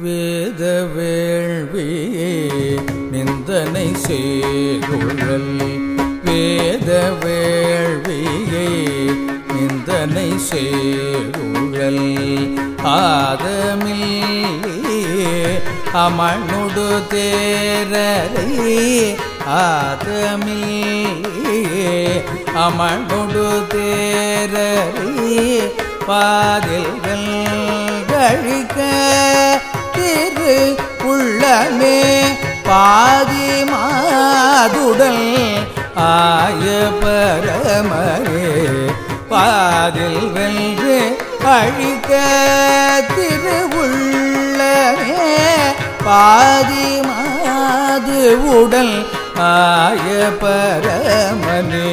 வேத வேள்வியே நிந்தனை சேருழல். வேத வேள்வியே நிந்தனை சேருழல். ஆதமில்லே அமனுடு தேரரை. ஆதமில்லே அமனுடு தேரரை. பாதில்கள் கழிக்க உள்ளமே பாதி மாதுடல் ஆய பரமரே பாதில் வென்று அழிக்க திருவுள்ளமே பாதி மாது உடல் ஆய பரமனே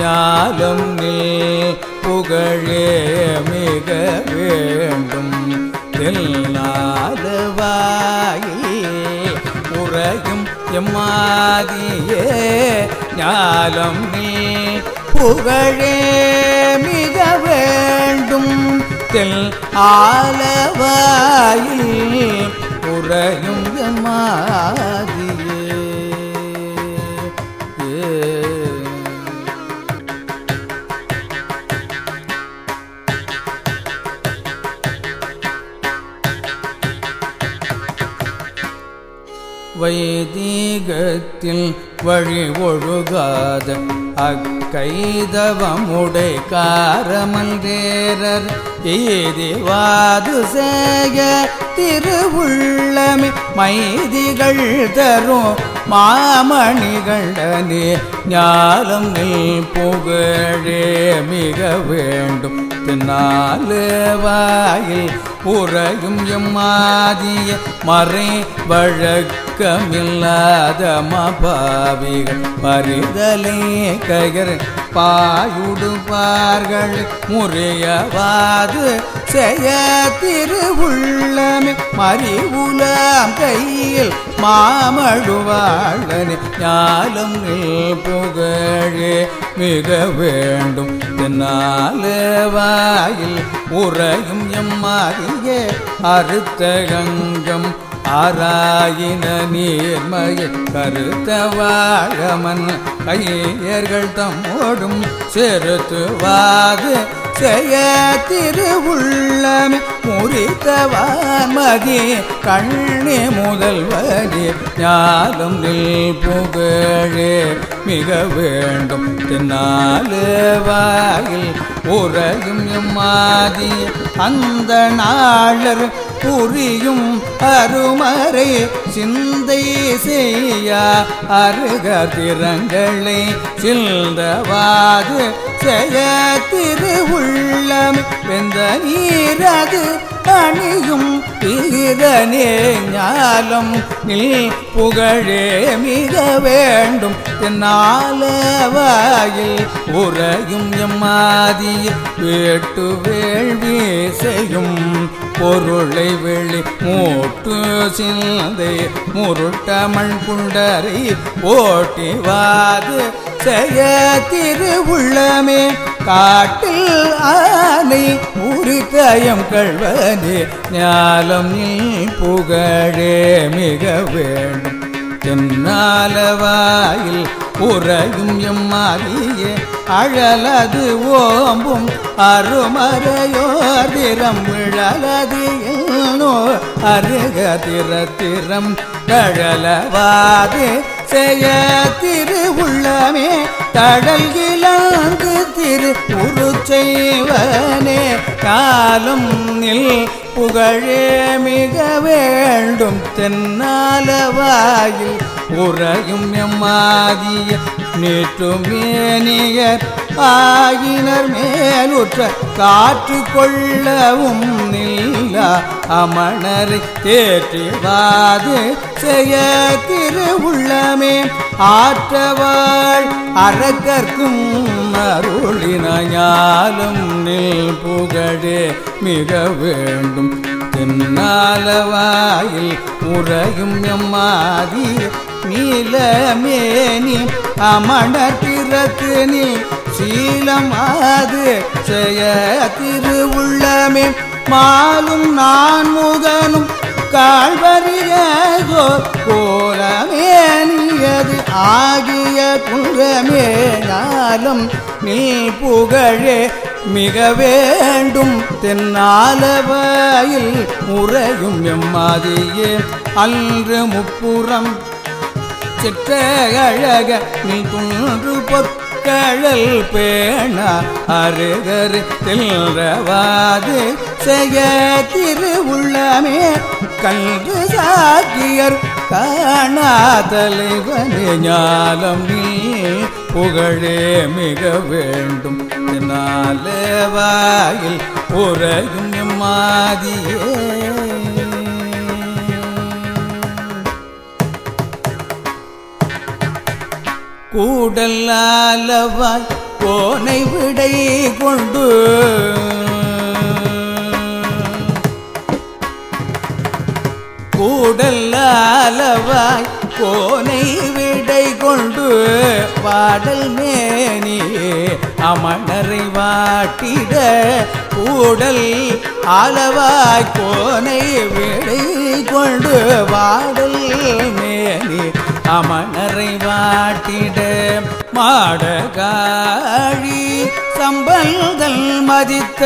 ஞாலம் நீ புகழே மிக வேண்டும். தெல்லாலவாயில் உறையும் எம்மாதியே ஞாலம் நீ புகழே மிக வேண்டும். தெல் ஆலவாயில் உறையும் எம்மா வைதீகத்தில் வழி ஒழுகாத அக்கைதவமுடை காரமந்தேரர் ஏதிவாது சேய திருவுள்ளமி மைதிகள் தரும் மாமணிகளே ஞாலம் நில் புகழே மிக வேண்டும். தின்னாலு வாயில் உறையும் எம்மாதிய மறை வழக்கமில்லாத மபாவிகள். பரிதலை கயர் பாயுடுப்பார்கள் முறையவாது செய்ய திருவுள்ளமே. மறிவுலாம் கையில் மாமழுவாழனே ஞாலம் நில் புகழே மிக வேண்டும். நாலு வாயில் உறையும் எம்மாதியே அறுத்த கங்கம் ஆராயின நீர்மய கருத்த வாழமன். கையர்கள் தம்மோடும் செருத்துவாது செய்ய திருவுள்ளமே முறித்தவான்மதி கண்ணே முதல்வரே ஞாலம் நில் புகழே மிக வேண்டும் தென்னாலு வாயில் உறையும் எம்மாதி அந்த நாளர் புரியும் அருமறை சிந்தை செய்ய அருக திறங்களை சில்தவாது செய்ய திருவுள்ளம் வெந்த நீரது அணியும் தீரனே ஞாலம் நில் புகழே மிக வேண்டும். தென்னாலவாயில் உறையும் எம்மாதிய வேட்டு வேள்வி செய்யும் பொருளை வெளி மூட்டு சிந்தை முருட்டமண் குண்டரை ஓட்டிவாது. செய்ய திருவுள்ளமே. காட்டில் ஆனை உரித்தயம் கழ்வனே ஞாலம் நீ புகழே மிக வேண்டும். தென்னாலவாயில் உறையும் எம்மாலியே அழலது ஓம்பும் அருமறையோதிரம் விழலது நோ அருக திறத்திரம் கழலவாதே. செய்ய திருவுள்ளமே தடல் கிழந்து திரு உரு செய்வனே. காலும் நில் புகழே மிக வேண்டும் தென்னாலவாயில் உறையும் எம்மாதிய நேற்றுமேனியர் ஆயினர் மேலுற்ற காற்று கொள்ளவும் நில்ல அமணரை தேற்றிவாது செய்ய திருவுள்ளமே ஆற்றவாள் அறக்கற்கும் அருளினாலும் நில் புகழே மிக வேண்டும். தென்னாலவாயில் உறையும் எம்மாதி நீலமேனி அமணத்திரத்து நீ சீலம் சீலமாது செய்ய திருவுள்ளமே. மாலும் நான் முகனும் கால்வரியோ கோலமேனியது. ஆகிய குன்றமே ஞாலம் நீ புகழே. மிக வேண்டும் தென்னாலவாயில் முறையும் எம்மாதியே அன்று முப்புறம் சிற்ற அழக நீ குன்று பொற்கழல் பேணா அருகரு தில்றவாது. செய்ய திருவுள்ளமே கல்று சாக்கியர் காணா தலைவனே ஞாலம் நீ புகழே மிக வேண்டும். நாலே வாயில் உரையும் எம்மாதியே கூடல்லாலவாய் கோனை விடை கொண்டு. கூடல்லாலவாய் கோனை விடை கொண்டு. பாடல் மேனியே அமணரை வாட்டிட கூடல் அளவாய் கோனை விடை கொண்டு. பாடல் மேனி அமணரை வாட்டிட மாடகாழி சம்பல்கள் மதித்த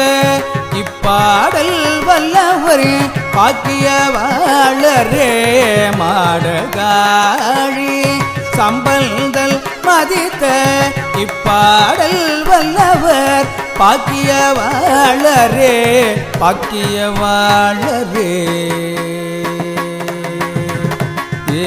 இப்பாடல் வல்லவர் பாக்கியவாளரே மாடகாழி சம்பல்கள் மதித்த இப்பாடல் வல்லவர் பாக்கியவாளரே பாக்கியவாளரே ஏ